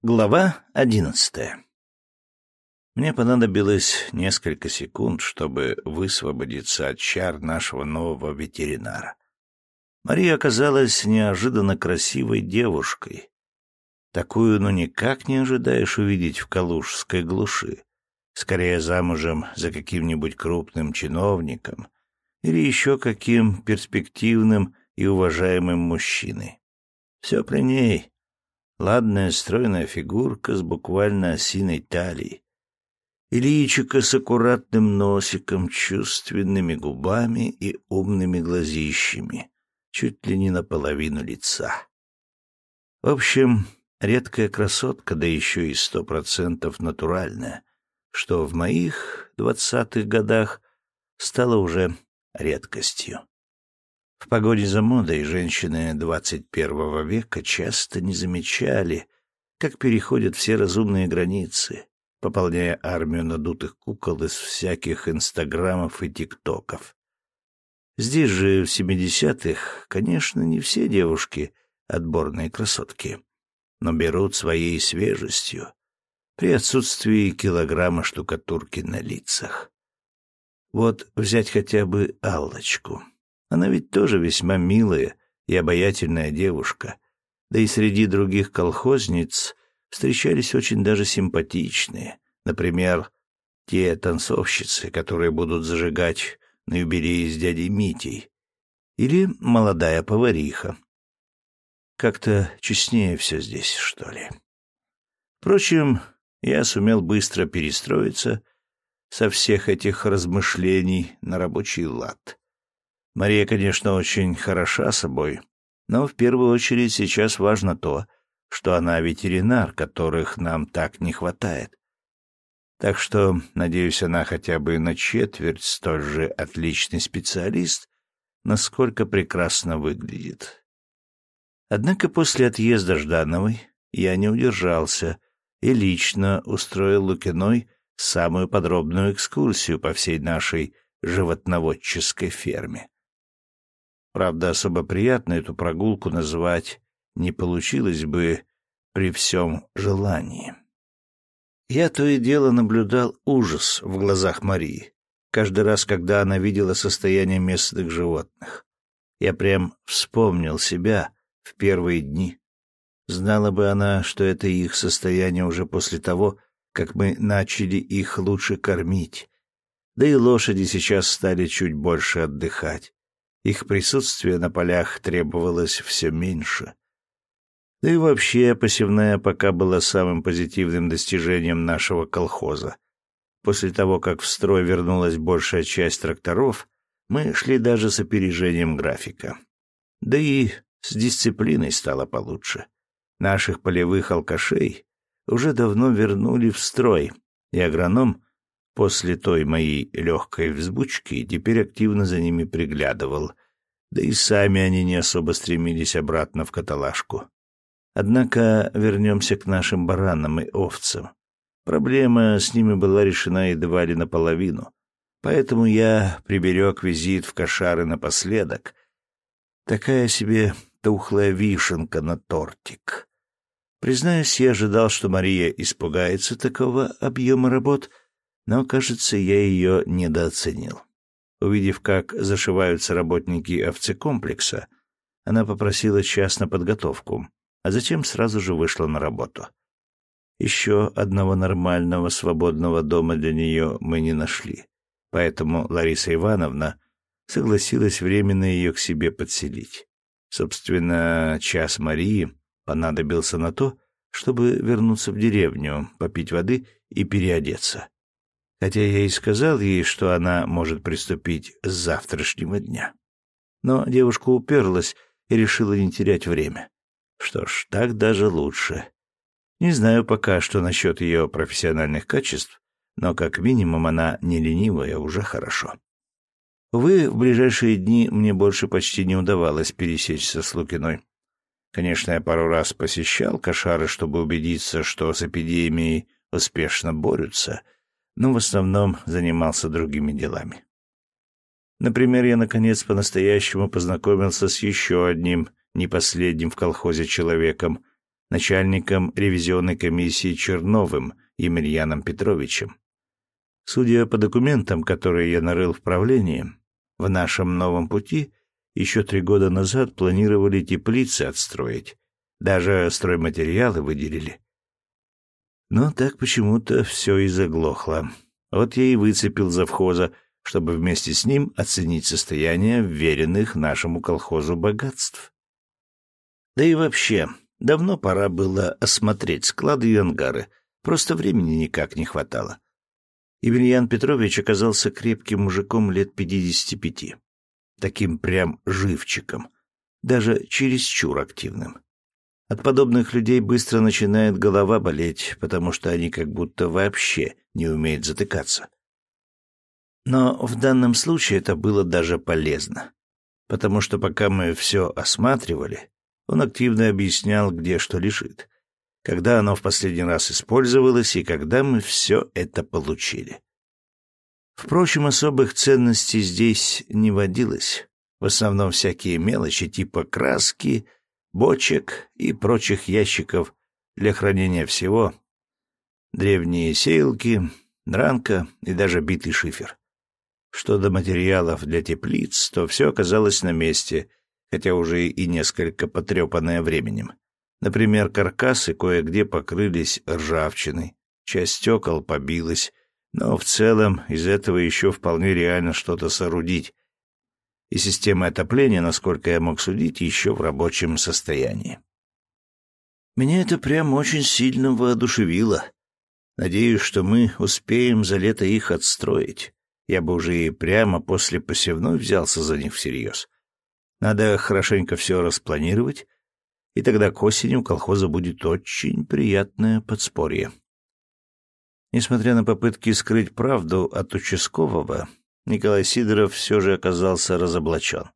Глава одиннадцатая Мне понадобилось несколько секунд, чтобы высвободиться от чар нашего нового ветеринара. Мария оказалась неожиданно красивой девушкой. Такую, ну, никак не ожидаешь увидеть в калужской глуши. Скорее замужем за каким-нибудь крупным чиновником или еще каким перспективным и уважаемым мужчиной. Все при ней, ладная стройная фигурка с буквально осиной талией, и с аккуратным носиком, чувственными губами и умными глазищами, чуть ли не наполовину лица. В общем, редкая красотка, да еще и сто процентов натуральная, что в моих двадцатых годах стало уже редкостью. В погоне за модой женщины двадцать первого века часто не замечали, как переходят все разумные границы, пополняя армию надутых кукол из всяких инстаграмов и тиктоков. Здесь же, в семидесятых, конечно, не все девушки отборные красотки, но берут своей свежестью при отсутствии килограмма штукатурки на лицах. Вот взять хотя бы Аллочку. Она ведь тоже весьма милая и обаятельная девушка. Да и среди других колхозниц встречались очень даже симпатичные. Например, те танцовщицы, которые будут зажигать на юбилее с дядей Митей. Или молодая повариха. Как-то честнее все здесь, что ли. Впрочем, я сумел быстро перестроиться со всех этих размышлений на рабочий лад. Мария, конечно, очень хороша собой, но в первую очередь сейчас важно то, что она ветеринар, которых нам так не хватает. Так что, надеюсь, она хотя бы на четверть столь же отличный специалист, насколько прекрасно выглядит. Однако после отъезда Ждановой я не удержался и лично устроил Лукиной самую подробную экскурсию по всей нашей животноводческой ферме. Правда, особо приятно эту прогулку назвать не получилось бы при всем желании. Я то и дело наблюдал ужас в глазах Марии, каждый раз, когда она видела состояние местных животных. Я прям вспомнил себя в первые дни. Знала бы она, что это их состояние уже после того, как мы начали их лучше кормить. Да и лошади сейчас стали чуть больше отдыхать. Их присутствие на полях требовалось все меньше. Да и вообще посевная пока была самым позитивным достижением нашего колхоза. После того, как в строй вернулась большая часть тракторов, мы шли даже с опережением графика. Да и с дисциплиной стало получше. Наших полевых алкашей уже давно вернули в строй, и агроном после той моей легкой взбучки теперь активно за ними приглядывал, да и сами они не особо стремились обратно в каталажку. Однако вернемся к нашим баранам и овцам. Проблема с ними была решена едва ли наполовину, поэтому я приберег визит в кошары напоследок. Такая себе тухлая вишенка на тортик. Признаюсь, я ожидал, что Мария испугается такого объема работ — но, кажется, я ее недооценил. Увидев, как зашиваются работники овцекомплекса, она попросила час на подготовку, а затем сразу же вышла на работу. Еще одного нормального свободного дома для нее мы не нашли, поэтому Лариса Ивановна согласилась временно ее к себе подселить. Собственно, час Марии понадобился на то, чтобы вернуться в деревню, попить воды и переодеться хотя я и сказал ей, что она может приступить с завтрашнего дня. Но девушка уперлась и решила не терять время. Что ж, так даже лучше. Не знаю пока, что насчет ее профессиональных качеств, но как минимум она не ленивая, уже хорошо. Увы, в ближайшие дни мне больше почти не удавалось пересечься с Лукиной. Конечно, я пару раз посещал кошары, чтобы убедиться, что с эпидемией успешно борются — но в основном занимался другими делами. Например, я, наконец, по-настоящему познакомился с еще одним, не последним в колхозе человеком, начальником ревизионной комиссии Черновым Емельяном Петровичем. Судя по документам, которые я нарыл в правлении, в нашем новом пути еще три года назад планировали теплицы отстроить, даже стройматериалы выделили. Но так почему-то все и заглохло. Вот я и выцепил завхоза, чтобы вместе с ним оценить состояние вверенных нашему колхозу богатств. Да и вообще, давно пора было осмотреть склады и ангары, просто времени никак не хватало. Емельян Петрович оказался крепким мужиком лет пятидесяти пяти. Таким прям живчиком, даже чересчур активным. От подобных людей быстро начинает голова болеть, потому что они как будто вообще не умеют затыкаться. Но в данном случае это было даже полезно, потому что пока мы все осматривали, он активно объяснял, где что лежит, когда оно в последний раз использовалось и когда мы все это получили. Впрочем, особых ценностей здесь не водилось. В основном всякие мелочи типа краски — бочек и прочих ящиков для хранения всего, древние сеялки, дранка и даже битый шифер. Что до материалов для теплиц, то все оказалось на месте, хотя уже и несколько потрепанное временем. Например, каркасы кое-где покрылись ржавчиной, часть стекол побилась, но в целом из этого еще вполне реально что-то соорудить, и система отопления, насколько я мог судить, еще в рабочем состоянии. Меня это прям очень сильно воодушевило. Надеюсь, что мы успеем за лето их отстроить. Я бы уже и прямо после посевной взялся за них всерьез. Надо хорошенько все распланировать, и тогда к осени у колхоза будет очень приятное подспорье. Несмотря на попытки скрыть правду от участкового, Николай Сидоров все же оказался разоблачен.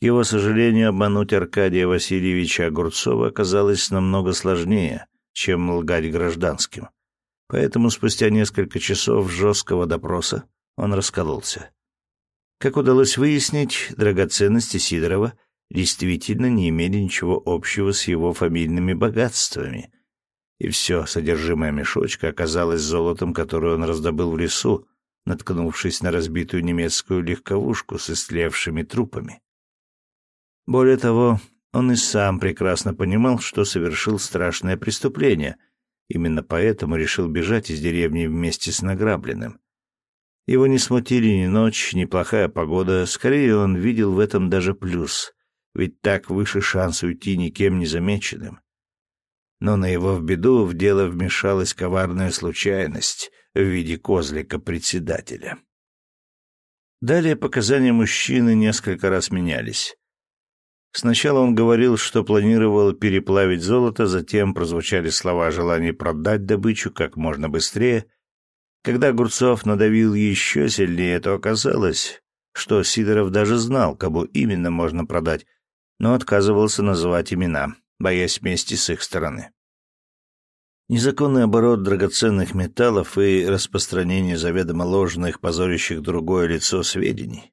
К его сожалению, обмануть Аркадия Васильевича Огурцова оказалось намного сложнее, чем лгать гражданским. Поэтому спустя несколько часов жесткого допроса он раскололся. Как удалось выяснить, драгоценности Сидорова действительно не имели ничего общего с его фамильными богатствами, и все содержимое мешочка оказалось золотом, которое он раздобыл в лесу, наткнувшись на разбитую немецкую легковушку с истлевшими трупами. Более того, он и сам прекрасно понимал, что совершил страшное преступление, именно поэтому решил бежать из деревни вместе с награбленным. Его не смутили ни ночь, ни плохая погода, скорее он видел в этом даже плюс, ведь так выше шанс уйти никем не замеченным. Но на его в беду в дело вмешалась коварная случайность — в виде козлика-председателя. Далее показания мужчины несколько раз менялись. Сначала он говорил, что планировал переплавить золото, затем прозвучали слова о желании продать добычу как можно быстрее. Когда Огурцов надавил еще сильнее, то оказалось, что Сидоров даже знал, кому именно можно продать, но отказывался называть имена, боясь мести с их стороны. Незаконный оборот драгоценных металлов и распространение заведомо ложных, позорящих другое лицо сведений.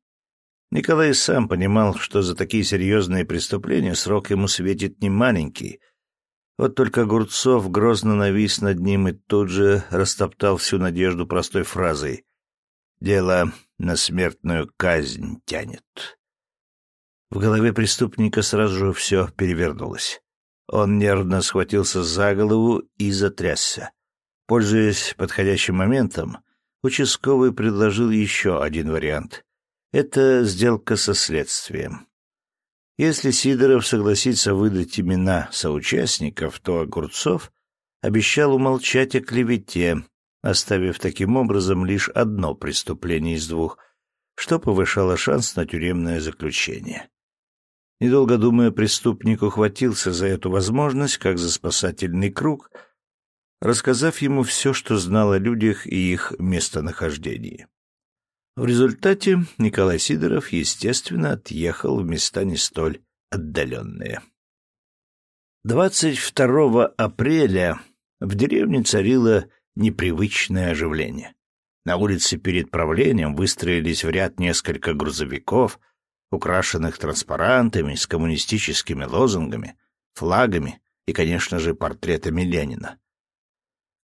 Николай сам понимал, что за такие серьезные преступления срок ему светит не маленький. Вот только Огурцов грозно навис над ним и тут же растоптал всю надежду простой фразой «Дело на смертную казнь тянет». В голове преступника сразу же все перевернулось. Он нервно схватился за голову и затрясся. Пользуясь подходящим моментом, участковый предложил еще один вариант. Это сделка со следствием. Если Сидоров согласится выдать имена соучастников, то Огурцов обещал умолчать о клевете, оставив таким образом лишь одно преступление из двух, что повышало шанс на тюремное заключение. Недолго думая, преступник ухватился за эту возможность, как за спасательный круг, рассказав ему все, что знал о людях и их местонахождении. В результате Николай Сидоров, естественно, отъехал в места не столь отдаленные. 22 апреля в деревне царило непривычное оживление. На улице перед правлением выстроились в ряд несколько грузовиков — украшенных транспарантами с коммунистическими лозунгами, флагами и, конечно же, портретами Ленина.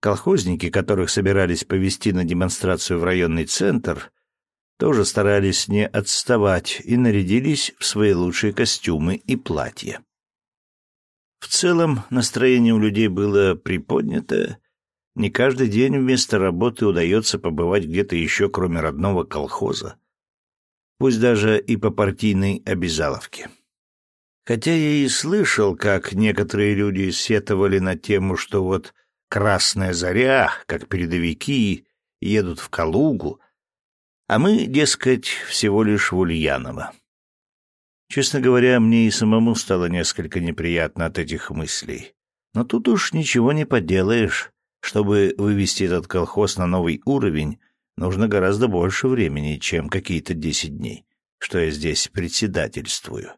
Колхозники, которых собирались повести на демонстрацию в районный центр, тоже старались не отставать и нарядились в свои лучшие костюмы и платья. В целом настроение у людей было приподнято. Не каждый день вместо работы удается побывать где-то еще, кроме родного колхоза. Пусть даже и по партийной обязаловке. Хотя я и слышал, как некоторые люди сетовали на тему, что вот «Красная заря», как передовики, едут в Калугу, а мы, дескать, всего лишь в Ульяново. Честно говоря, мне и самому стало несколько неприятно от этих мыслей. Но тут уж ничего не поделаешь. Чтобы вывести этот колхоз на новый уровень, нужно гораздо больше времени, чем какие-то десять дней, что я здесь председательствую.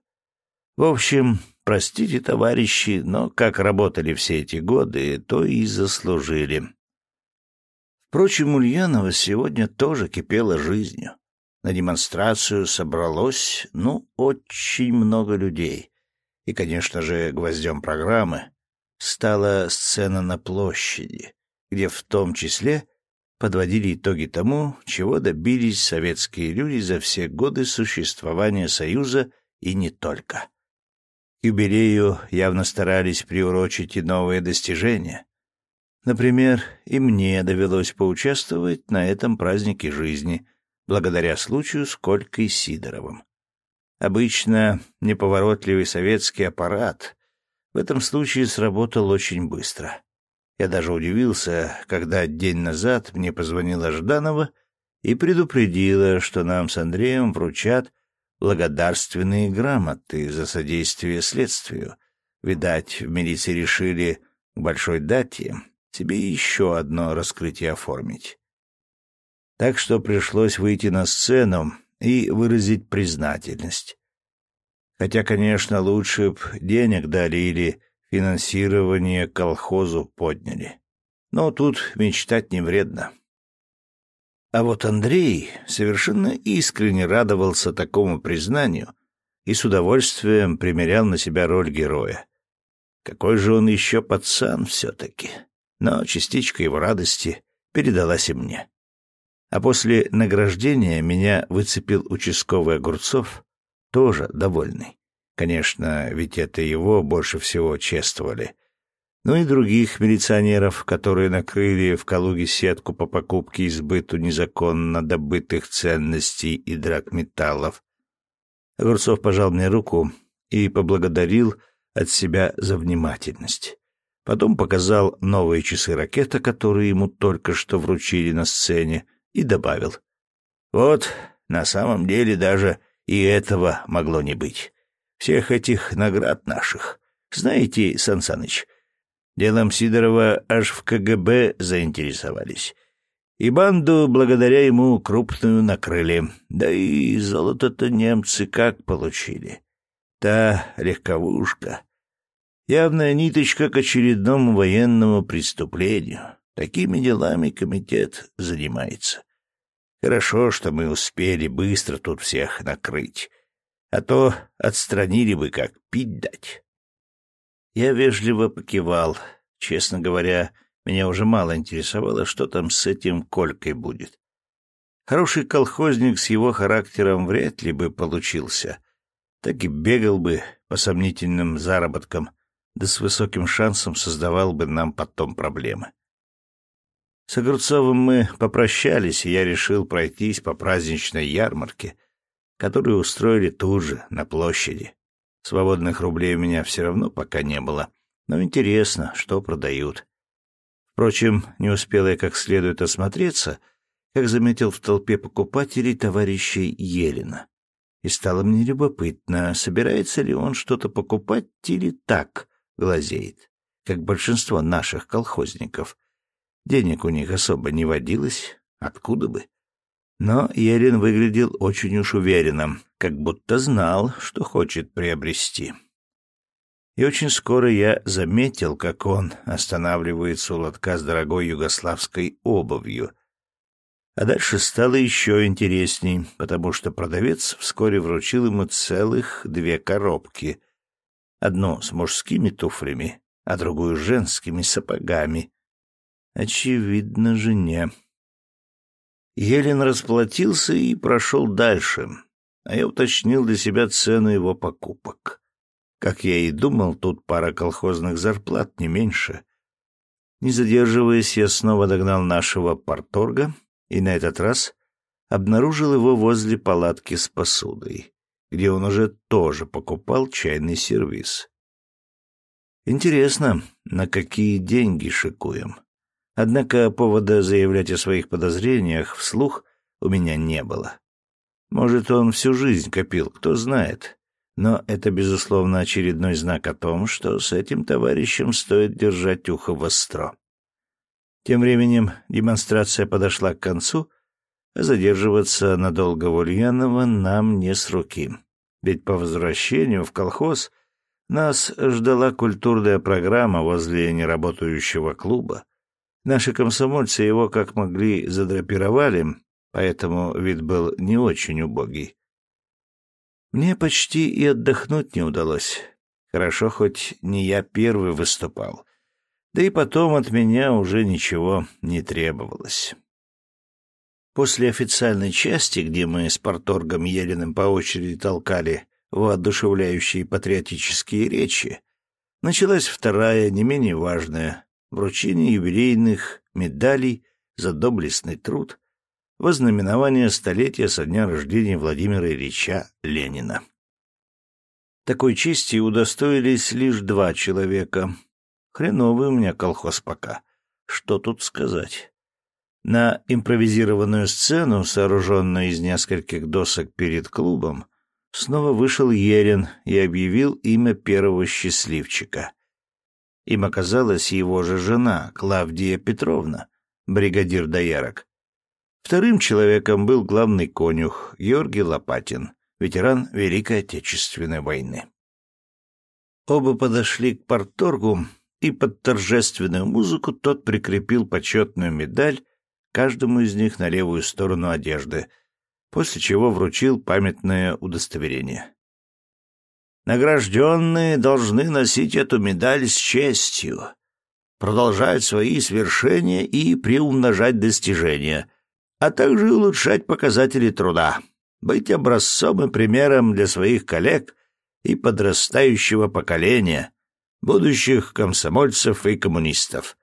В общем, простите, товарищи, но как работали все эти годы, то и заслужили. Впрочем, Ульянова сегодня тоже кипела жизнью. На демонстрацию собралось, ну, очень много людей. И, конечно же, гвоздем программы стала сцена на площади, где в том числе подводили итоги тому, чего добились советские люди за все годы существования Союза и не только юбилею явно старались приурочить и новые достижения. Например, и мне довелось поучаствовать на этом празднике жизни, благодаря случаю с Колькой Сидоровым. Обычно неповоротливый советский аппарат в этом случае сработал очень быстро. Я даже удивился, когда день назад мне позвонила Жданова и предупредила, что нам с Андреем вручат благодарственные грамоты за содействие следствию. Видать, в милиции решили к большой дате себе еще одно раскрытие оформить. Так что пришлось выйти на сцену и выразить признательность. Хотя, конечно, лучше б денег дали или финансирование колхозу подняли. Но тут мечтать не вредно. А вот Андрей совершенно искренне радовался такому признанию и с удовольствием примерял на себя роль героя. Какой же он еще пацан все-таки. Но частичка его радости передалась и мне. А после награждения меня выцепил участковый Огурцов, тоже довольный. Конечно, ведь это его больше всего чествовали — ну и других милиционеров, которые накрыли в Калуге сетку по покупке и сбыту незаконно добытых ценностей и драгметаллов. Огурцов пожал мне руку и поблагодарил от себя за внимательность. Потом показал новые часы ракета, которые ему только что вручили на сцене, и добавил. «Вот, на самом деле даже и этого могло не быть. Всех этих наград наших. Знаете, Сан Саныч, Делом Сидорова аж в КГБ заинтересовались. И банду благодаря ему крупную накрыли. Да и золото-то немцы как получили. Та легковушка. Явная ниточка к очередному военному преступлению. Такими делами комитет занимается. Хорошо, что мы успели быстро тут всех накрыть. А то отстранили бы, как пить дать. Я вежливо покивал. Честно говоря, меня уже мало интересовало, что там с этим Колькой будет. Хороший колхозник с его характером вряд ли бы получился. Так и бегал бы по сомнительным заработкам, да с высоким шансом создавал бы нам потом проблемы. С Огурцовым мы попрощались, и я решил пройтись по праздничной ярмарке, которую устроили тут же, на площади. Свободных рублей у меня все равно пока не было, но интересно, что продают. Впрочем, не успел я как следует осмотреться, как заметил в толпе покупателей товарищей Елена. И стало мне любопытно, собирается ли он что-то покупать или так глазеет, как большинство наших колхозников. Денег у них особо не водилось, откуда бы. Но Елен выглядел очень уж уверенным, как будто знал, что хочет приобрести. И очень скоро я заметил, как он останавливается у лотка с дорогой югославской обувью. А дальше стало еще интересней, потому что продавец вскоре вручил ему целых две коробки. Одну с мужскими туфлями, а другую женскими сапогами. Очевидно, жене. Елен расплатился и прошел дальше, а я уточнил для себя цену его покупок. Как я и думал, тут пара колхозных зарплат, не меньше. Не задерживаясь, я снова догнал нашего порторга и на этот раз обнаружил его возле палатки с посудой, где он уже тоже покупал чайный сервиз. Интересно, на какие деньги шикуем. Однако повода заявлять о своих подозрениях вслух у меня не было. Может, он всю жизнь копил, кто знает. Но это, безусловно, очередной знак о том, что с этим товарищем стоит держать ухо востро. Тем временем демонстрация подошла к концу, а задерживаться надолго в Ульяново нам не с руки. Ведь по возвращению в колхоз нас ждала культурная программа возле неработающего клуба. Наши комсомольцы его как могли задрапировали, поэтому вид был не очень убогий. Мне почти и отдохнуть не удалось. Хорошо, хоть не я первый выступал. Да и потом от меня уже ничего не требовалось. После официальной части, где мы с порторгом Елиным по очереди толкали воодушевляющие патриотические речи, началась вторая, не менее важная, вручение юбилейных медалей за доблестный труд вознаменование столетия со дня рождения Владимира Ильича Ленина. Такой чести удостоились лишь два человека. Хреновый у меня колхоз пока. Что тут сказать? На импровизированную сцену, сооруженную из нескольких досок перед клубом, снова вышел Ерин и объявил имя первого счастливчика. Им оказалась его же жена, Клавдия Петровна, бригадир доярок. Вторым человеком был главный конюх Георгий Лопатин, ветеран Великой Отечественной войны. Оба подошли к порторгу, и под торжественную музыку тот прикрепил почетную медаль каждому из них на левую сторону одежды, после чего вручил памятное удостоверение. Награжденные должны носить эту медаль с честью, продолжать свои свершения и приумножать достижения — а также улучшать показатели труда, быть образцом и примером для своих коллег и подрастающего поколения, будущих комсомольцев и коммунистов.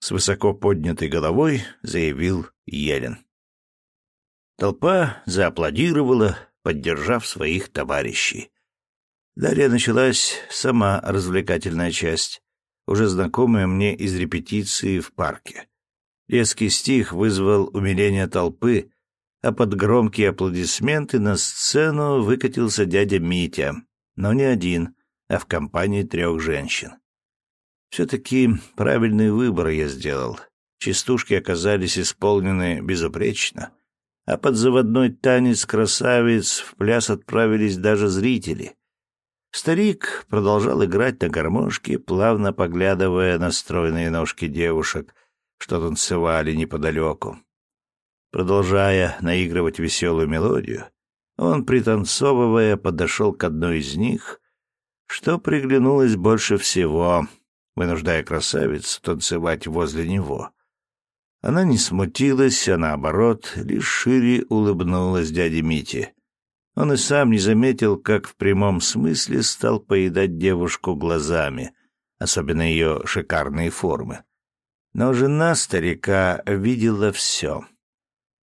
С высоко поднятой головой заявил Елен. Толпа зааплодировала, поддержав своих товарищей. Далее началась сама развлекательная часть, уже знакомая мне из репетиции в парке. Резкий стих вызвал умиление толпы, а под громкие аплодисменты на сцену выкатился дядя Митя, но не один, а в компании трех женщин. Все-таки правильный выбор я сделал. Частушки оказались исполнены безупречно, а под заводной танец красавиц в пляс отправились даже зрители. Старик продолжал играть на гармошке, плавно поглядывая на стройные ножки девушек — что танцевали неподалеку. Продолжая наигрывать веселую мелодию, он, пританцовывая, подошел к одной из них, что приглянулось больше всего, вынуждая красавицу танцевать возле него. Она не смутилась, а наоборот, лишь шире улыбнулась дяде Мите. Он и сам не заметил, как в прямом смысле стал поедать девушку глазами, особенно ее шикарные формы. Но жена старика видела все.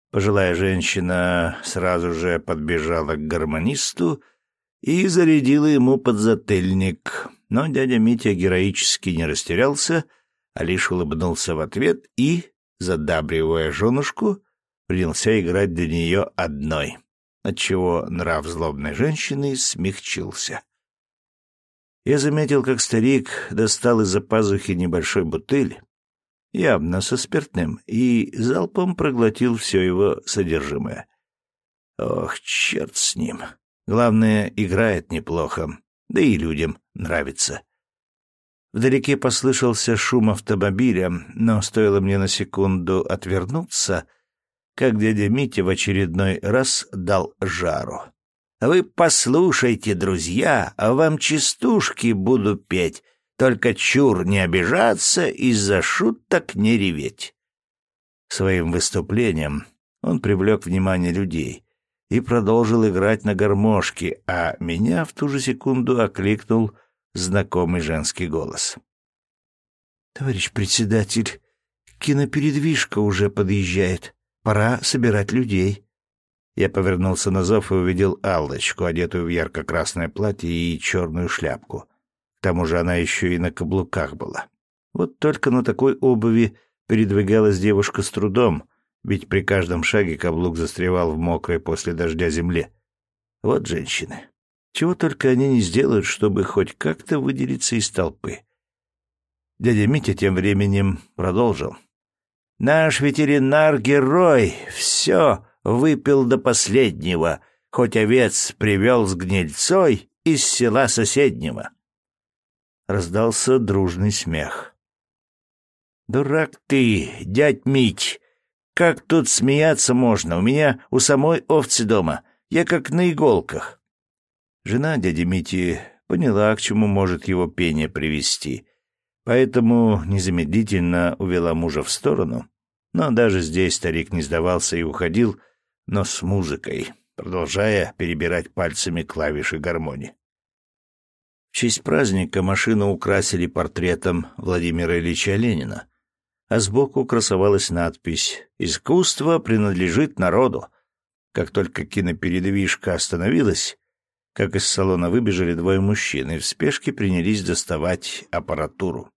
Пожилая женщина сразу же подбежала к гармонисту и зарядила ему подзатыльник. Но дядя Митя героически не растерялся, а лишь улыбнулся в ответ и, задабривая женушку, принялся играть для нее одной, отчего нрав злобной женщины смягчился. Я заметил, как старик достал из-за пазухи небольшой бутыль, явно со спиртным, и залпом проглотил все его содержимое. Ох, черт с ним. Главное, играет неплохо, да и людям нравится. Вдалеке послышался шум автомобиля, но стоило мне на секунду отвернуться, как дядя Митя в очередной раз дал жару. «Вы послушайте, друзья, а вам частушки буду петь, Только чур не обижаться, из-за шуток не реветь. Своим выступлением он привлек внимание людей и продолжил играть на гармошке, а меня в ту же секунду окликнул знакомый женский голос. «Товарищ председатель, кинопередвижка уже подъезжает. Пора собирать людей». Я повернулся на зов и увидел Аллочку, одетую в ярко-красное платье и черную шляпку. К тому же она еще и на каблуках была. Вот только на такой обуви передвигалась девушка с трудом, ведь при каждом шаге каблук застревал в мокрой после дождя земле. Вот женщины. Чего только они не сделают, чтобы хоть как-то выделиться из толпы. Дядя Митя тем временем продолжил. «Наш ветеринар-герой все выпил до последнего, хоть овец привел с гнильцой из села соседнего». Раздался дружный смех. «Дурак ты, дядь Мить! Как тут смеяться можно? У меня у самой овцы дома. Я как на иголках». Жена дяди Мити поняла, к чему может его пение привести, поэтому незамедлительно увела мужа в сторону. Но даже здесь старик не сдавался и уходил, но с музыкой, продолжая перебирать пальцами клавиши гармонии. В честь праздника машину украсили портретом Владимира Ильича Ленина, а сбоку красовалась надпись «Искусство принадлежит народу». Как только кинопередвижка остановилась, как из салона выбежали двое мужчин и в спешке принялись доставать аппаратуру.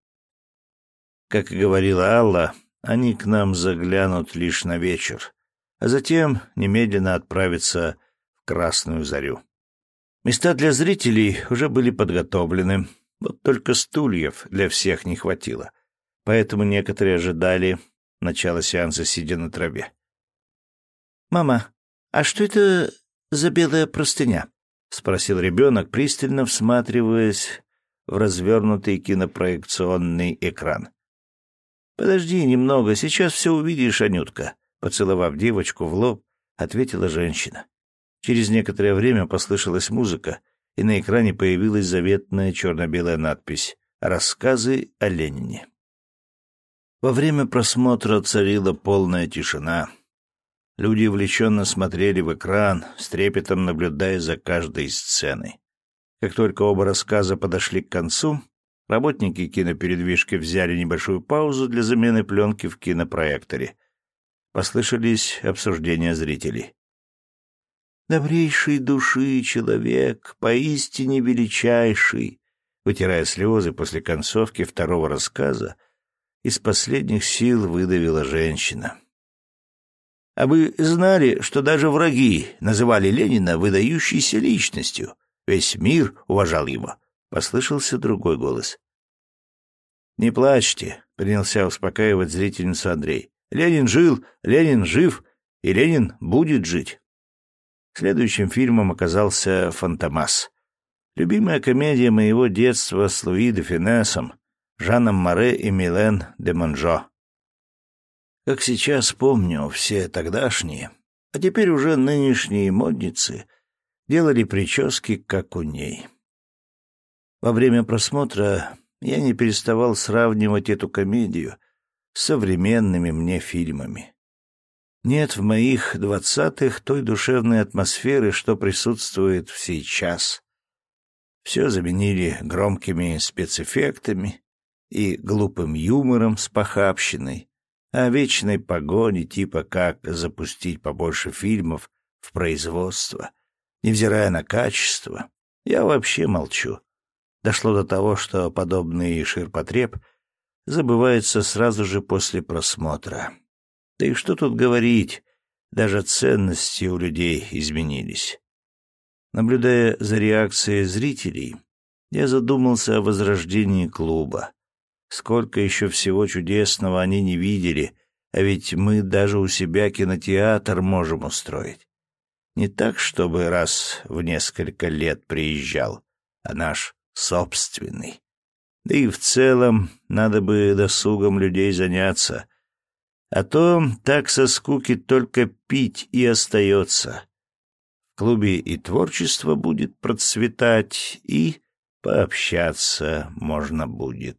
Как и говорила Алла, они к нам заглянут лишь на вечер, а затем немедленно отправятся в Красную Зарю. Места для зрителей уже были подготовлены, вот только стульев для всех не хватило, поэтому некоторые ожидали начала сеанса, сидя на траве. «Мама, а что это за белая простыня?» — спросил ребенок, пристально всматриваясь в развернутый кинопроекционный экран. «Подожди немного, сейчас все увидишь, Анютка», — поцеловав девочку в лоб, ответила женщина. Через некоторое время послышалась музыка, и на экране появилась заветная черно-белая надпись «Рассказы о Ленине». Во время просмотра царила полная тишина. Люди увлеченно смотрели в экран, с трепетом наблюдая за каждой сценой. Как только оба рассказа подошли к концу, работники кинопередвижки взяли небольшую паузу для замены пленки в кинопроекторе. Послышались обсуждения зрителей. «Добрейший души человек, поистине величайший», вытирая слезы после концовки второго рассказа, из последних сил выдавила женщина. А вы знали, что даже враги называли Ленина выдающейся личностью? Весь мир уважал его. Послышался другой голос. «Не плачьте», — принялся успокаивать зрительницу Андрей. «Ленин жил, Ленин жив, и Ленин будет жить». Следующим фильмом оказался «Фантомас». Любимая комедия моего детства с Луи де Финесом, Жаном Море и Милен де Монжо. Как сейчас помню, все тогдашние, а теперь уже нынешние модницы делали прически, как у ней. Во время просмотра я не переставал сравнивать эту комедию с современными мне фильмами. Нет в моих двадцатых той душевной атмосферы, что присутствует сейчас. Все заменили громкими спецэффектами и глупым юмором с похабщиной, о вечной погоне типа как запустить побольше фильмов в производство, невзирая на качество, я вообще молчу. Дошло до того, что подобный ширпотреб забывается сразу же после просмотра. Да и что тут говорить, даже ценности у людей изменились. Наблюдая за реакцией зрителей, я задумался о возрождении клуба. Сколько еще всего чудесного они не видели, а ведь мы даже у себя кинотеатр можем устроить. Не так, чтобы раз в несколько лет приезжал, а наш собственный. Да и в целом надо бы досугом людей заняться. А то так со скуки только пить и остается. В клубе и творчество будет процветать, и пообщаться можно будет.